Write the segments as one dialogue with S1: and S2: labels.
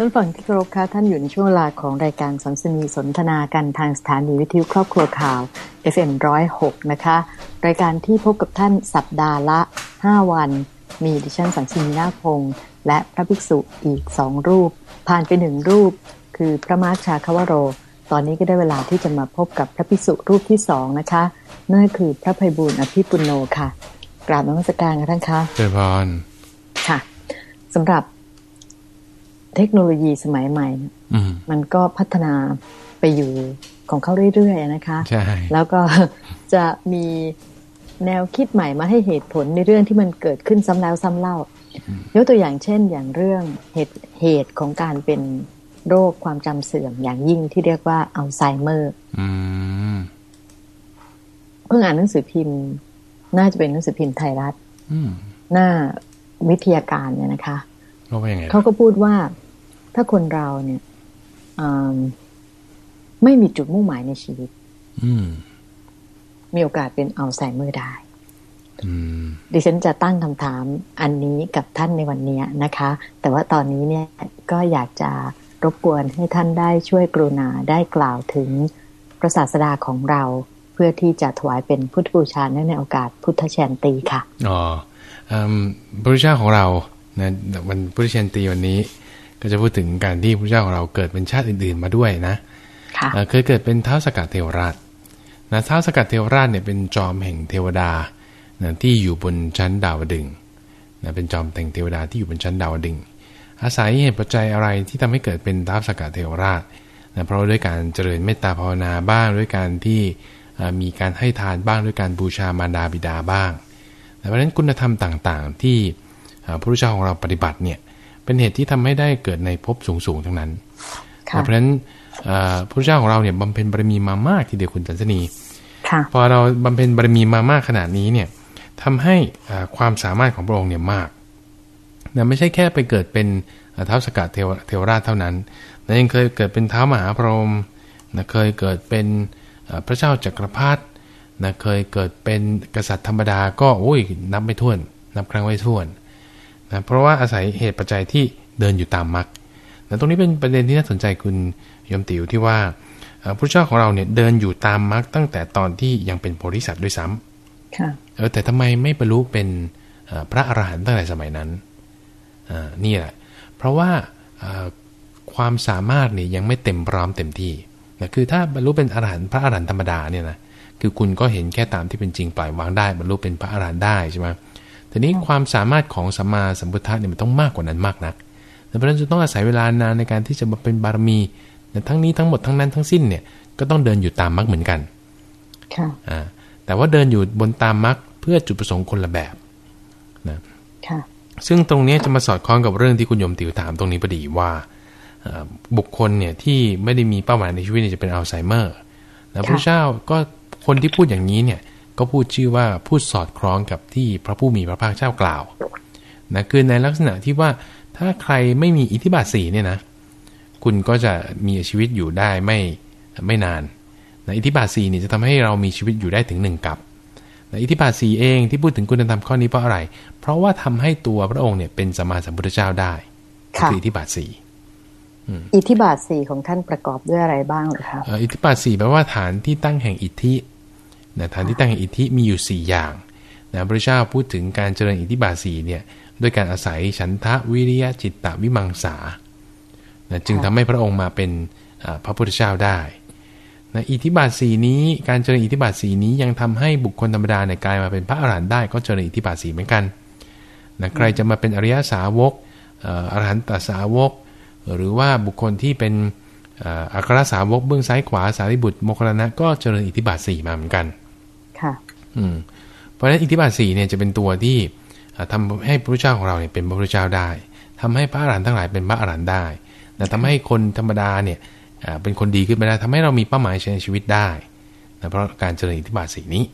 S1: ท่านฟังที่เคารพค่ะท่านอยู่ในช่วงเวลาของรายการสัมสนีสนทนากันทางสถานีวิทยุครอบครัวข่าว FM106 นะคะ รายการที่พบกับท่านสัปดาห์ละ 5 วัน มีดิฉันสัมสนีนาพงษ์และพระภิกษุอีกสองรูป ผ่านไปหนึ่งรูป คือพระมาชาคาวโร ตอนนี้ก็ได้เวลาที่จะมาพบกับพระภิกษุรูปที่สองนะคะนั่นคือพระภัยบุญอภิปุโนค่ะ กราบนมัสการกันท่านคะ
S2: เจริญพร
S1: ค่ะสำหรับ เทคโนโลยีสมัยใหม่มันก็พัฒนาไปอยู่ของเขาเรื่อยๆนะคะ
S2: ใช่
S1: แล้วก็จะมีแนวคิดใหม่มาให้เหตุผลในเรื่องที่มันเกิดขึ้นซ้ำแล้วซ้ำเล่ายกตัวอย่างเช่น อย่างเรื่องเหตุเหตุของการเป็นโรคความจำเสื่อมอย่างยิ่งที่เรียกว่าอัลไซเมอร์เพิ่งอ่านหนังสือพิมพ์ น่าจะเป็นหนังสือพิมพ์ไทยรัฐหน้าวิทยาการเนี่ยนะคะเขาก็พูดว่า ถ้าคนเราเนี่ยไม่มีจุดมุ่งหมายในชีวิตมีโอกาสเป็นอัลไซเมอร์ได้ดิฉันจะตั้งคำถามอันนี้กับท่านในวันนี้นะคะ แต่ว่าตอนนี้เนี่ยก็อยากจะรบกวนให้ท่านได้ช่วยกรุณาได้กล่าวถึงพระศาสดาของเรา เพื่อที่จะถวายเป็นพุทธบูชาในโอกาสพุทธเชนตีค่ะ
S2: อ๋อพระพุทธเจ้าของเรานะวันพุทธเชนตีวันนี้ ก็จะพูดถึงการที่พระเจ้าของเราเกิดเป็นชาติอื่นๆมาด้วยนะเคยเกิดเป็นเท้าสกัดเทวราชนะเท้าสกัดเทวราชเนี่ยเป็นจอมแห่งเทวดานะที่อยู่บนชั้นดาวดึงนะเป็นจอมแต่งเทวดาที่อยู่บนชั้นดาวดึง อาศัยเหตุปัจจัยอะไรที่ทำให้เกิดเป็นท้าสกัดเทวราชนะเพราะด้วยการเจริญเมตตาภาวนาบ้างด้วยการที่มีการให้ทานบ้างด้วยการบูชามารดาบิดาบ้าง เพราะฉะนั้นคุณธรรมต่างๆ ที่พระพุทธเจ้าของเราปฏิบัติเนี่ย เป็นเหตุที่ทำให้ได้เกิดในภพสูงๆทั้งนั้นเพราะฉะนั้นพระพุทธเจ้าของเราเนี่ยบำเพ็ญบารมีมามากทีเดียวคุณจันทนีพอเราบำเพ็ญบารมีมามากขนาดนี้เนี่ยทำให้ความสามารถของพระองค์เนี่ยมากนะไม่ใช่แค่ไปเกิดเป็นเท้าสกัดเทวเทวราชเท่านั้นแต่ยังเคยเกิดเป็นเท้ามหาพรหมนะเคยเกิดเป็นพระเจ้าจักรพรรดินะเคยเกิดเป็นกษัตริย์ธรรมดาก็โอ้ยนับไม่ถ้วน นับครั้งไม่ถ้วน นะเพราะว่าอาศัยเหตุปัจจัยที่เดินอยู่ตามมรรคนะตรงนี้เป็นประเด็นที่น่าสนใจคุณยมติวที่ว่าพระเจ้าของเราเนี่ยเดินอยู่ตามมรรคตั้งแต่ตอนที่ยังเป็นโพธิสัตว์ด้วยซ้ำเออแต่ทำไมไม่บรรลุเป็นพระอรหันต์ตั้งแต่สมัยนั้นนี่แหละ เพราะว่าความสามารถเนี่ยยังไม่เต็มพร้อมเต็มที่นะคือถ้าบรรลุเป็นอรหันต์พระอรหันต์ธรรมดาเนี่ยนะคือคุณก็เห็นแค่ตามที่เป็นจริงปล่อยวางได้บรรลุเป็นพระอรหันต์ได้ใช่ไหม ทีนี้ความสามารถของสัมมาสัมพุทธะเนี่ยมันต้องมากกว่านั้นมากนักแต่เพราะนั้นจะต้องอาศัยเวลานานในการที่จะมาเป็นบารมีแต่ทั้งนี้ทั้งหมดทั้งนั้นทั้งสิ้นเนี่ยก็ต้องเดินอยู่ตามมรรคเหมือนกัน
S1: ค่ะ
S2: อ่าแต่ว่าเดินอยู่บนตามมรรคเพื่อจุดประสงค์คนละแบบนะ
S1: ค่ะ
S2: ซึ่งตรงนี้จะมาสอดคล้องกับเรื่องที่คุณยมติวถามตรงนี้พอดีว่าบุคคลเนี่ยที่ไม่ได้มีเป้าหมายในชีวิตจะเป็นอัลไซเมอร์แล้วพระเจ้าก็คนที่พูดอย่างนี้เนี่ย ก็พูดชื่อว่าพูดสอดคล้องกับที่พระผู้มีพระภาคเจ้ากล่าวนะคือในลักษณะที่ว่าถ้าใครไม่มีอิทธิบาทสีเนี่ยนะคุณก็จะมีชีวิตอยู่ได้ไม่ไม่นานนะอิทธิบาทสีนี่จะทำให้เรามีชีวิตอยู่ได้ถึงหนึ่งกับนะอิทธิบาทสีเองที่พูดถึงคุณธรรมข้อนี้เพราะอะไร เพราะว่าทำให้ตัวพระองค์เนี่ยเป็นสมาสัมพุทธเจ้าได้คืออิทธิบาทสี
S1: อิทธิบาทสี่ของท่านประกอบด้วยอะไรบ้างหรือครับ
S2: อิทธิบาทสี่แปลว่าฐานที่ตั้งแห่งอิทธิ นะฐานที่ตั้งแห่งอิทธิมีอยู่ 4 อย่างนะพระเจ้าพูดถึงการเจริญอิทธิบาทสีเนี่ยด้วยการอาศัยฉันทะวิริยะจิตตวิมังสานะจึงทำให้พระองค์มาเป็นพระพุทธเจ้าได้นะอิทธิบาทสีนี้การเจริญอิทธิบาทสีนี้ยังทำให้บุคคลธรรมดาในกลายมาเป็นพระอรหันต์ได้ก็เจริญอิทธิบาทสีเหมือนกันนะใครจะมาเป็นอริยสาวกอรหันตสาวก หรือว่าบุคคลที่เป็นอัครสาวกเบื้องซ้ายขวาสารีบุตรโมคลานะก็เจริญอิทธิบาทสี่มาเหมือนกัน
S1: ค่ะ
S2: อืม เพราะฉะนั้นอิทธิบาทสี่เนี่ยจะเป็นตัวที่ทำให้พระพุทธเจ้าของเราเนี่ยเป็นพระพุทธเจ้าได้ทำให้พระอรหันต์ทั้งหลายเป็นพระอรหันต์ได้แต่ทำให้คนธรรมดาเนี่ยเป็นคนดีขึ้นมาได้ทำให้เรามีเป้าหมายในชีวิตได้นะเพราะการเจริญอิทธิบาทสี่นี้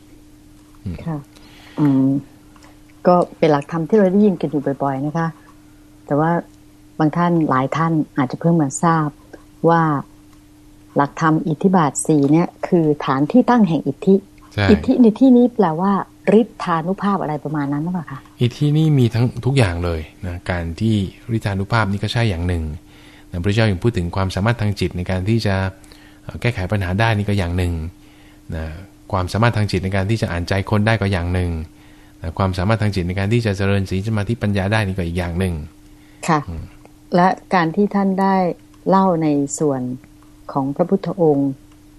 S1: ค่ะอืมก็เป็นหลักธรรมที่เราได้ยินกันอยู่บ่อยๆนะคะ แต่ว่าบางท่านหลายท่านอาจจะเพิ่งมาทราบว่าหลักธรรมอิทธิบาทสี่เนี่ยคือฐานที่ตั้งแห่งอิทธิ อิทธิในที่นี้แปลว่าฤทธานุภาพอะไรประมาณนั้นหรือเปล่าคะ
S2: อิทธินี่มีทั้งทุกอย่างเลยนะการที่ฤทธานุภาพนี่ก็ใช่อย่างหนึ่งพระพุทธเจ้ายังพูดถึงความสามารถทางจิตในการที่จะแก้ไขปัญหาได้นี่ก็อย่างหนึ่งนะความสามารถทางจิตในการที่จะอ่านใจคนได้ก็อย่างหนึ่งนะความสามารถทางจิตในการที่จะเจริญสีสมาธิปัญญาได้นี่ก็อีกอย่างหนึ่ง
S1: ค่ะ และการที่ท่านได้เล่าในส่วนของพระพุทธองค์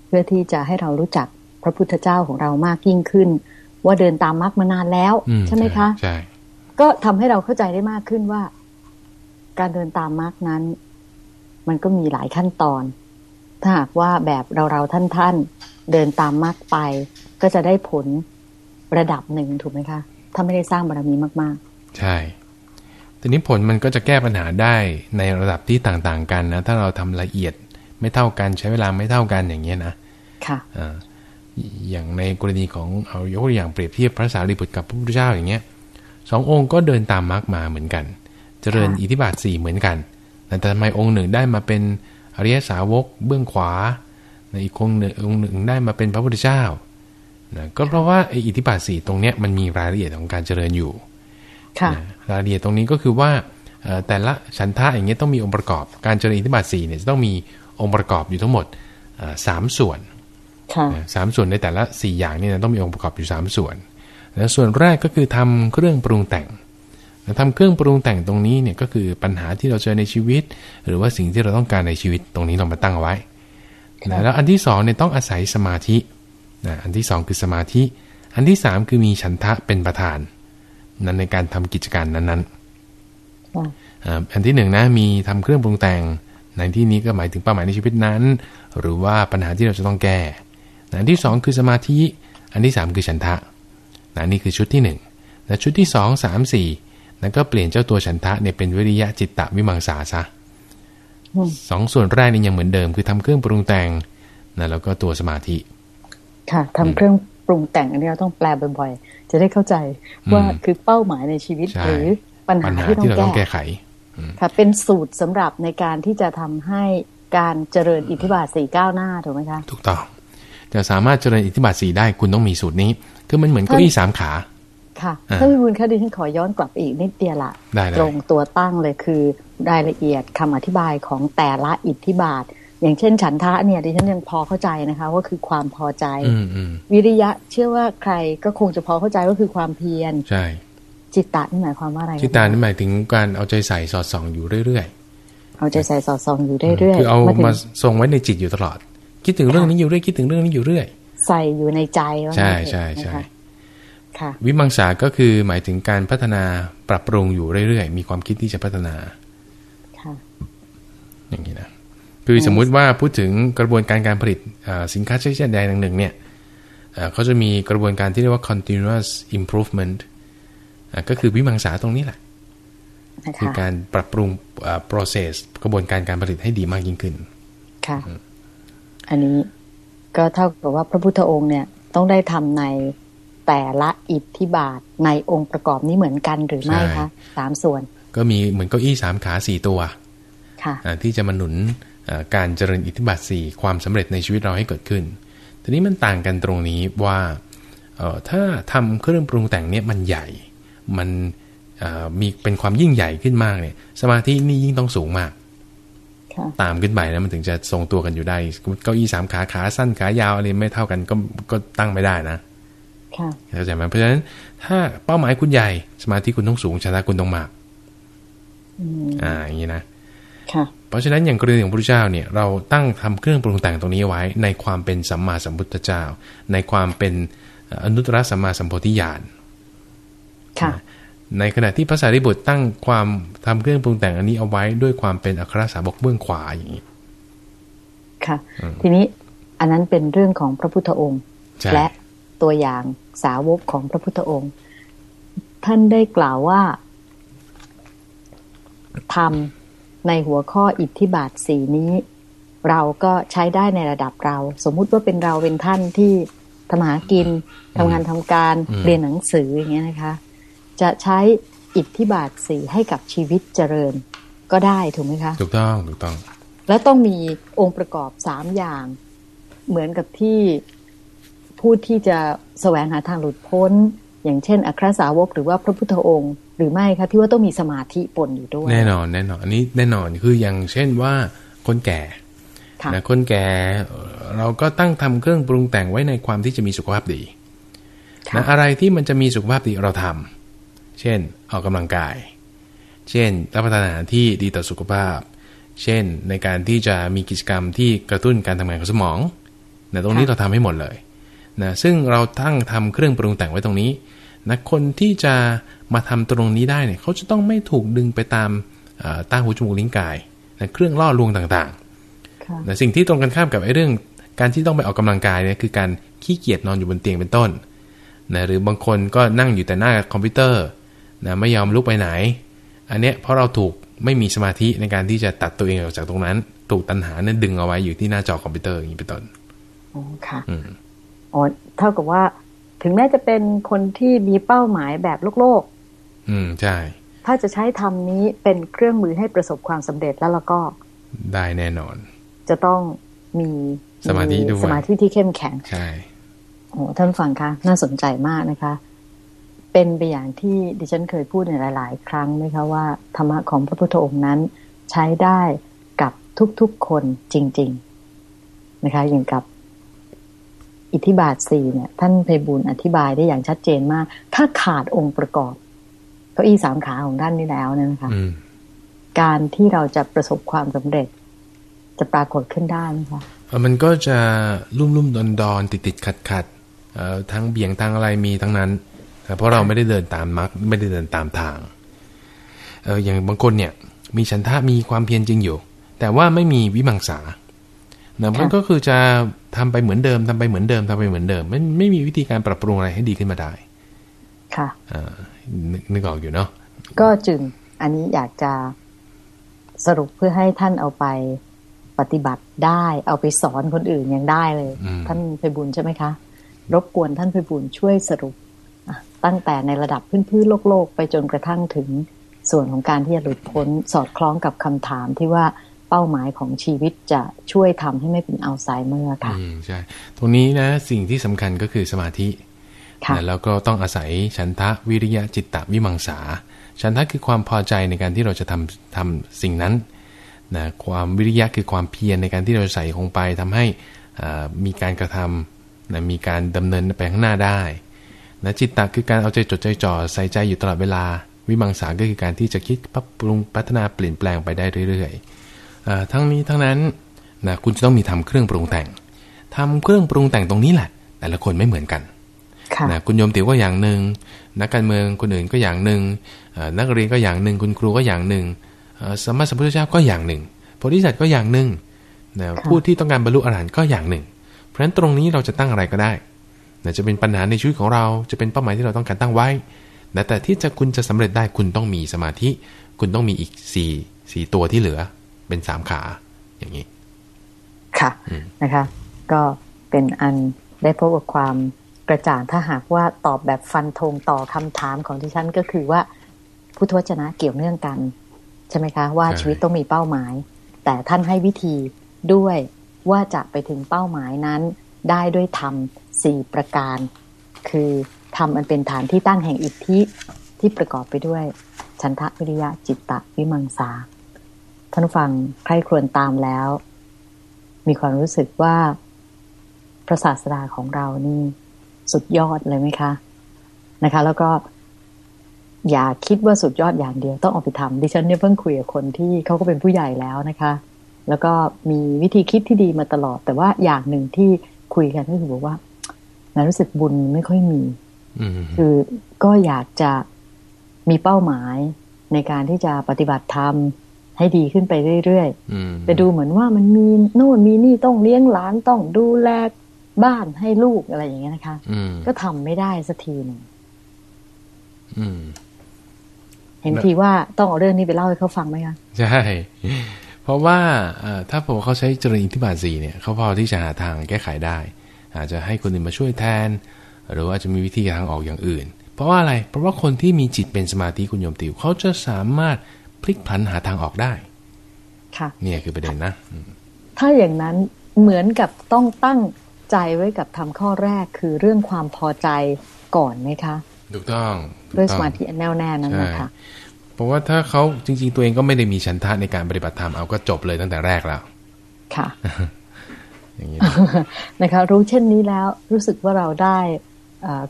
S1: เพื่อที่จะให้เรารู้จัก พระพุทธเจ้าของเรามากยิ่งขึ้น ว่าเดินตามมรรคมานานแล้ว ใช่ไหมคะ
S2: ใช่
S1: ก็ทำให้เราเข้าใจได้มากขึ้นว่า การเดินตามมรรคนั้น มันก็มีหลายขั้นตอน ถ้าหากว่าแบบเราเราท่านท่านเดินตามมรรคไป ก็จะได้ผลระดับหนึ่งถูกไหมคะถ้าไม่ได้สร้างบารมีมาก
S2: ๆ ใช่ทีนี้ผลมันก็จะแก้ปัญหาได้ในระดับที่ต่างๆ กันนะ ถ้าเราทำละเอียดไม่เท่ากันใช้เวลาไม่เท่ากันอย่างเงี้ยนะ
S1: ค่ะ
S2: อย่างในกรณีของเอายกตัวอย่างเปรียบเทียบพระสารีบุตรกับพระพุทธเจ้าอย่างเงี้ยสององค์ก็เดินตามมรรคมาเหมือนกัน เจริญอิทธิบาทสี่เหมือนกัน แต่ทำไมองค์หนึ่งได้มาเป็นอริยสาวกเบื้องขวาในอีกองค์หนึ่งองค์หนึ่งได้มาเป็นพระพุทธเจ้านะก็เพราะว่าไอ้อิทธิบาทสี่ตรงเนี้ยมันมีรายละเอียดของการเจริญอยู่รายละเอียดตรงนี้ก็คือว่าแต่ละฉันทะอย่างเงี้ยต้องมีองค์ประกอบ การเจริญอิทธิบาทสี่เนี่ยจะต้องมีองค์ประกอบอยู่ทั้งหมดสามส่วน สามส่วนในแต่ละสี่อย่างนี่นะต้องมีองค์ประกอบอยู่สามส่วนแล้วส่วนแรกก็คือทำเครื่องปรุงแต่งทำเครื่องปรุงแต่งตรงนี้เนี่ยก็คือปัญหาที่เราเจอในชีวิต หรือว่าสิ่งที่เราต้องการในชีวิตตรงนี้เรามาตั้งเอาไว้แล้วอันที่สองเนี่ยต้องอาศัยสมาธินะอันที่สองคือสมาธิ อันที่สามคือมีฉันทะเป็นประธาน นั้นในการทำกิจการนั้นๆอันที่หนึ่งนะมีทำเครื่องปรุงแต่งในที่นี้ก็หมายถึงเป้าหมายในชีวิตนั้น หรือว่าปัญหาที่เราจะต้องแก้ อันที่สองคือสมาธิ อันที่สามคือฉันทะนะนี่คือชุดที่1นึ่งและชุดที่ 2 3 4นั้นก็เปลี่ยนเจ้าตัวฉันทะเนี่ยเป็นวิริยะจิตตวิมังสาซะสองส่วนแรกนี่ยังเหมือนเดิม คือทำเครื่องปรุงแต่งนะแล้วก็ตัวสมาธิ
S1: ค่ะทำเครื่องปรุงแต่งอันนี้เราต้องแปลบ่อยๆ จะได้เข้าใจว่าคือเป้าหมายในชีวิตหรือปัญหาที่เราต้องแก้ไข ค่ะ เป็นสูตรสำหรับในการที่จะทำให้การเจริญอิทธิบาทสี่ก้าวหน้าถูกไหมคะ
S2: ถูกต้อง จะสามารถเจริญอิทธิบาทสี่ได้คุณต้องมีสูตรนี้ คือมันเหมือนเก้าอี้สามขา
S1: ค่ะถ้าพี่บุญคะดิฉันขอย้อนกลับอีกนิดเดียวละตรงตัวตั้งเลยคือรายละเอียดคำอธิบายของแต่ละอิทธิบาท อย่างเช่น ฉันทะเนี่ยดิฉันยังพอเข้าใจนะคะว่าคือความพอใจวิริยะเชื่อว่าใครก็คงจะพอเข้าใจว่าคือความเพียร
S2: ใช่
S1: จิตตะนี่หมายความว่าอะไร
S2: จิตตานี่หมายถึงการเอาใจใส่สอดส่องอยู่เรื่อย
S1: ๆเอาใจใส่สอดส่องอยู่เรื่อยๆ
S2: คือเอามาทรงไว้ในจิตอยู่ตลอด คิดถึงเรื่องนี้อยู่เรื่อยคิดถึงเรื่องนี้อยู่เรื่อย
S1: ใส่อยู่ในใจ
S2: ใช่ใช่ใช่
S1: ค่ะ
S2: วิมังสาก็คือหมายถึงการพัฒนาปรับปรุงอยู่เรื่อยๆ มีความคิดที่จะพัฒนา
S1: ค่ะ
S2: อย่างนี้นะคือสมมุติว่าพูดถึงกระบวนการการผลิตสินค้าชนิดใดหนึ่งเนี่ยเขาจะมีกระบวนการที่เรียกว่า continuous improvement ก็คือวิมังสาตรงนี้แหละ คือการปรับปรุง process กระบวนการการผลิตให้ดีมากยิ่งขึ้น
S1: ค่ะ อันนี้ก็เท่ากับว่าพระพุทธองค์เนี่ยต้องได้ทำในแต่ละอิทธิบาทในองค์ประกอบนี้เหมือนกันหรือไม่คะสามส่วน
S2: ก็มีเหมือนเก้าอี้สามขาสี่ตัว
S1: ค่ะ
S2: ที่จะมาหนุนการเจริญอิทธิบาทสี่ความสำเร็จในชีวิตเราให้เกิดขึ้น ทีนี้มันต่างกันตรงนี้ว่าถ้าทำเครื่องปรุงแต่งเนี่ยมันใหญ่ มันมีเป็นความยิ่งใหญ่ขึ้นมากเนี่ย สมาธินี่ยิ่งต้องสูงมาก ตามขึ้นไปแล้วมันถึงจะทรงตัวกันอยู่ได้เก้าอี้สามขาขาสั้นขายาวอะไรไม่เท่ากันก็ก็ตั้งไม่ได้นะเข้าใจไหมเพราะฉะนั้น ถ้าเป้าหมายคุณใหญ่ สมาธิคุณต้องสูงชนะคุณต้องมากอ่าอย่างนี้นะเพราะฉะนั้นอย่างกรณีของพระพุทธเจ้าเนี่ย เราตั้งทำเครื่องปรุงแต่งตรงนี้ไว้ ในความเป็นสัมมาสัมพุทธเจ้า ในความเป็นอนุตตรสัมมาสัมโพธิญาณ
S1: ค่ะ
S2: ในขณะที่พระสารีบุตรตั้งความทำเครื่องปรุงแต่งอันนี้เอาไว้ด้วยความเป็นอัครสาวกเบื้องขวาอย่างนี้
S1: ค่ะ ทีนี้อันนั้นเป็นเรื่องของพระพุทธองค์ และตัวอย่างสาวกของพระพุทธองค์ ท่านได้กล่าวว่าทำในหัวข้ออิทธิบาทสีนี้ เราก็ใช้ได้ในระดับเรา สมมุติว่าเป็นเราเป็นท่านที่ทำหากินทำงานทำการเรียนหนังสืออย่างเงี้ยนะคะ จะใช้อิทธิบาทสีให้กับชีวิตเจริญก็ได้ถูกไหมคะ
S2: ถูกต้องถูกต้อง
S1: แล้วต้องมีองค์ประกอบสามอย่าง เหมือนกับที่ผู้ที่จะแสวงหาทางหลุดพ้น อย่างเช่น อัครสาวกหรือว่าพระพุทธองค์ หรือไม่คะที่ว่าต้องมีสมาธิปนอยู่ด้วย
S2: แน่นอน แน่นอน อันนี้แน่นอนคืออย่างเช่นว่าคนแก่นะคนแก่เราก็ตั้งทำเครื่องปรุงแต่งไว้ในความที่จะมีสุขภาพดีนะอะไรที่มันจะมีสุขภาพดีเราทำ เช่นออกกำลังกาย เช่น รับประทานอาหารที่ดีต่อสุขภาพ เช่น ในการที่จะมีกิจกรรมที่กระตุ้นการทำงานของสมองนะตรงนี้เราทำให้หมดเลยนะซึ่งเราตั้งทำเครื่องปรุงแต่งไว้ตรงนี้นะคนที่จะมาทำตรงนี้ได้เนี่ยเขาจะต้องไม่ถูกดึงไปตามตาหูจมูกลิ้นกายนะเครื่องล่อลวงต่างๆนะสิ่งที่ตรงกันข้ามกับไอ้เรื่อง การที่ต้องไปออกกำลังกายเนี่ยคือการขี้เกียจนอนอยู่บนเตียงเป็นต้นนะหรือบางคนก็นั่งอยู่แต่หน้าคอมพิวเตอร์ นะไม่ยอมลุกไปไหน อันเนี้ยเพราะเราถูกไม่มีสมาธิในการที่จะตัดตัวเองออกจากตรงนั้น ถูกตัณหาเนี่ยดึงเอาไว้อยู่ที่หน้าจอคอมพิวเตอร์อย่างนี้เป็นต้น
S1: โอ้ค่ะอ๋อเท่ากับว่า ถึงแม้จะเป็นคนที่มีเป้าหมายแบบโลกโลก
S2: อืมใช่
S1: ถ้าจะใช้ธรรมนี้เป็นเครื่องมือให้ประสบความสำเร็จแล้วเราก็
S2: ได้แน่นอน
S1: จะต้องมี
S2: สมาธิด้วย
S1: สมาธิที่เข้มแข็ง
S2: ใช่
S1: โอ้ท่านฟังคะน่าสนใจมากนะคะ เป็นไปอย่างที่ดิฉันเคยพูดในหลาย ๆ ครั้งไหมคะว่าธรรมะของพระพุทธองค์นั้น ใช้ได้กับทุกๆคนจริง ๆนะคะ อย่างกับอิทธิบาทสี่เนี่ย ท่านเพบุญอธิบายได้อย่างชัดเจนมาก ถ้าขาดองค์ประกอบเก้าอี้สามขาของท่านนี้แล้วเนี่ยนะคะการที่เราจะประสบความสำเร็จ จะปรากฏขึ้นได้ไหมคะ
S2: มันก็จะลุ่มลุ่มดอนดอนติดติดขัดขัดทั้งเบี่ยงทางอะไรมีทั้งนั้น เพราะเราไม่ได้เดินตามมรรคไม่ได้เดินตามทางเอออย่างบางคนเนี่ย มีฉันทะมีความเพียรจริงอยู่ แต่ว่าไม่มีวิมังสาเนะมันก็คือจะทำไปเหมือนเดิมทำไปเหมือนเดิมทำไปเหมือนเดิมไม่ไม่มีวิธีการปรับปรุงอะไรให้ดีขึ้นมาได้
S1: ค่ะ
S2: อ่านึกออกอยู่เนาะ
S1: ก็จึงอันนี้อยากจะสรุปเพื่อให้ท่านเอาไปปฏิบัติได้ เอาไปสอนคนอื่นยังได้เลย ท่านไปบุญใช่ไหมคะ รบกวนท่านไปบุญช่วยสรุป ตั้งแต่ในระดับพื้นๆโลกโลกไปจนกระทั่งถึงส่วนของการที่จะหลุดพ้นสอดคล้องกับคำถามที่ว่าเป้าหมายของชีวิตจะช่วยทำให้ไม่เป็นอัลไซเมอร์ค่ะ
S2: อืมใช่ ตรงนี้นะสิ่งที่สำคัญก็คือสมาธิแล้วก็ต้องอาศัยฉันทะวิริยะจิตตวิมังสา ฉันทะคือความพอใจในการที่เราจะทำทำสิ่งนั้นนะความวิริยะคือความเพียรในการที่เราใส่ลงไปทำให้มีการกระทำนะมีการดำเนินไปข้างหน้าได้ นะจิตตะคือการเอาใจจดใจจ่อใส่ใจอยู่ตลอดเวลา วิมังสาก็คือการที่จะคิดปรับปรุงพัฒนาเปลี่ยนแปลงไปได้เรื่อยๆทั้งนี้ทั้งนั้นนะคุณจะต้องมีทำเครื่องปรุงแต่งทำเครื่องปรุงแต่งตรงนี้แหละ แต่ละคนไม่เหมือนกันนะคุณโยมติ๋วก็อย่างหนึ่งนักการเมืองคนอื่นก็อย่างหนึ่งนักเรียนก็อย่างหนึ่งคุณครูก็อย่างหนึ่งสมมาสัมพุทธเจ้าก็อย่างหนึ่งโพธิสัตว์ก็อย่างหนึ่งนะผู้ที่ต้องการบรรลุอรหันต์ก็อย่างหนึ่ง เพราะฉะนั้นตรงนี้เราจะตั้งอะไรก็ได้ นะจะเป็นปัญหาในชีวิตของเราจะเป็นเป้าหมายที่เราต้องการตั้งไว้นะแต่ที่จะคุณจะสำเร็จได้คุณต้องมีสมาธิ คุณต้องมีอีกสี่สี่ตัวที่เหลือ เป็นสามขา อย่างนี้
S1: ค่ะนะคะ ก็เป็นอันได้พบกับความกระจ่างถ้าหากว่าตอบแบบฟันธงต่อคำถามของที่ฉันก็คือว่าพุทธวจนะเกี่ยวเนื่องกัน ใช่ไหมคะ ว่าชีวิตต้องมีเป้าหมาย แต่ท่านให้วิธีด้วยว่าจะไปถึงเป้าหมายนั้นได้ด้วยธรรม สี่ประการ คือธรรมมันเป็นฐานที่ตั้งแห่งอิทธิที่ประกอบไปด้วยฉันทะวิริยะจิตตะวิมังสาท่านฟังใครครวญตามแล้ว มีความรู้สึกว่าพระศาสดาของเรานี่สุดยอดเลยไหมคะนะคะ แล้วก็อย่าคิดว่าสุดยอดอย่างเดียวต้องออกไปทำดิฉันเนี่ยเพิ่งคุยกับคนที่เขาก็เป็นผู้ใหญ่แล้วนะคะ แล้วก็มีวิธีคิดที่ดีมาตลอด แต่ว่าอย่างหนึ่งที่คุยกันก็คือบอกว่า นารู้สึกบุญไม่ค่อยมีคือก็อยากจะมีเป้าหมายในการที่จะปฏิบัติธรรมให้ดีขึ้นไปเรื่อยๆแต่ดูเหมือนว่ามันมีโน่นมีนี่ต้องเลี้ยงหลานต้องดูแลบ้านให้ลูกอะไรอย่างเงี้ยนะคะก็ทำไม่ได้สักทีหนึ่งเห็นทีว่าต้องเอาเรื่องนี้ไปเล่าให้เขาฟังไหมคะ
S2: ใช่เพราะว่าถ้าผมเขาใช้จริญอิทธิบาทสีเนี่ยเขาพอที่จะหาทางแก้ไขได้ อาจจะให้คนอื่นมาช่วยแทน หรือว่าจะมีวิธีทางออกอย่างอื่น เพราะว่าอะไร เพราะว่าคนที่มีจิตเป็นสมาธิคุณโยมติวเขาจะสามารถพลิกผันหาทางออกได้
S1: ค่ะ
S2: เนี่ยคือประเด็นนะ
S1: ถ้าอย่างนั้นเหมือนกับต้องตั้งใจไว้กับทำข้อแรกคือเรื่องความพอใจก่อนไหมคะ
S2: ถูกต้อง
S1: ด้วยสมาธิแน่วแน่นั้นนะคะ
S2: เพราะว่าถ้าเขาจริง ๆ ตัวเองก็ไม่ได้มีฉันทะในการปฏิบัติธรรมเอาก็จบเลยตั้งแต่แรกแล้ว
S1: ค่ะ นะคะ รู้เช่นนี้แล้วรู้สึกว่าเราได้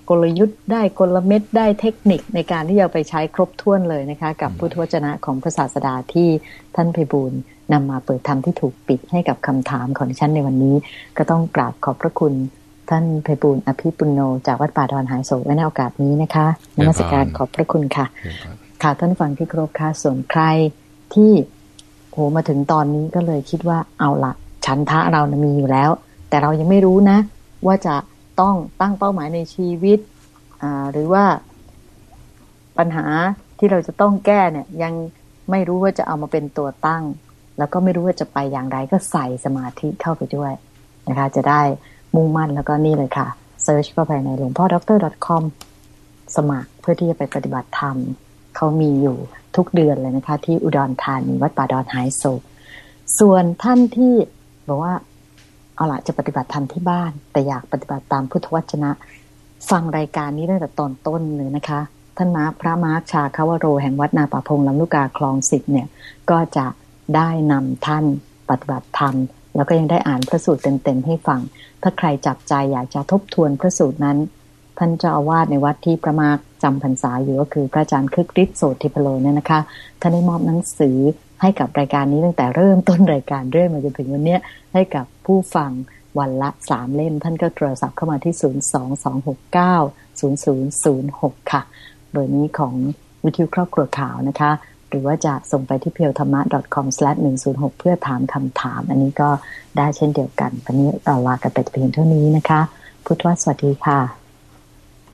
S1: กลยุทธ์ได้กลเม็ดได้เทคนิคในการที่จะไปใช้ครบถ้วนเลยนะคะ กับพุทธวจนะของพระศาสดาที่ท่านเพบูลนำมาเปิดธรรมที่ถูกปิดให้กับคำถามของฉันในวันนี้ ก็ต้องกราบขอบพระคุณท่านเพบูลอภิปุโน จากวัดป่าดอนหายโศกในโอกาสนี้นะคะนมัสการขอบพระคุณค่ะ ค่ะท่านฟังที่ครบค่ะส่วนใครที่โหมาถึงตอนนี้ก็เลยคิดว่าเอาละ ชันทะเรานะมีอยู่แล้ว แต่เรายังไม่รู้นะ ว่าจะต้องตั้งเป้าหมายในชีวิตหรือว่าปัญหาที่เราจะต้องแก้เนี่ย ยังไม่รู้ว่าจะเอามาเป็นตัวตั้ง แล้วก็ไม่รู้ว่าจะไปอย่างไรก็ใส่สมาธิเข้าไปด้วยนะคะ จะได้มุ่งมั่นแล้วก็นี่เลยค่ะ search เข้าไปในหลวงพ่อด็อกเตอร์ .com สมัครเพื่อที่จะไปปฏิบัติธรรมเขามีอยู่ทุกเดือนเลยนะคะ ที่อุดรธานีวัดป่าดอนหายโศกส่วนท่านที่ บอกว่าเอาละจะปฏิบัติธรรมที่บ้าน แต่อยากปฏิบัติตามพุทธวจนะ ฟังรายการนี้ตั้งแต่ตอนต้นเลยนะคะ ท่านมาร์คพระมาร์คชาคาวโร แห่งวัดนาป่าพงลำลูกกาคลองสิบเนี่ย ก็จะได้นำท่านปฏิบัติธรรม แล้วก็ยังได้อ่านพระสูตรเต็มๆให้ฟัง ถ้าใครจับใจอยากจะทบทวนพระสูตรนั้น ท่านเจ้าอาวาสในวัดที่พระมาร์คจำพรรษาอยู่ก็คือพระอาจารย์คึกฤทธิ์โสติพโลเนี่ยนะคะท่านได้มอบหนังสือ ให้กับรายการนี้ตั้งแต่เริ่มต้นรายการเรื่อยมาจนถึงวันนี้ให้กับผู้ฟังวันละสามเล่ม ท่านก็โทรศัพท์เข้ามาที่ 022690006 ค่ะ เบอร์นี้ของวิทยุครอบครัวข่าวนะคะ หรือว่าจะส่งไปที่เพียวธรรมะ .com/106 เพื่อถามคำถาม อันนี้ก็ได้เช่นเดียวกัน วันนี้เราลากันไปเพียงเท่านี้นะคะ พุทธวสวัสดีค่ะ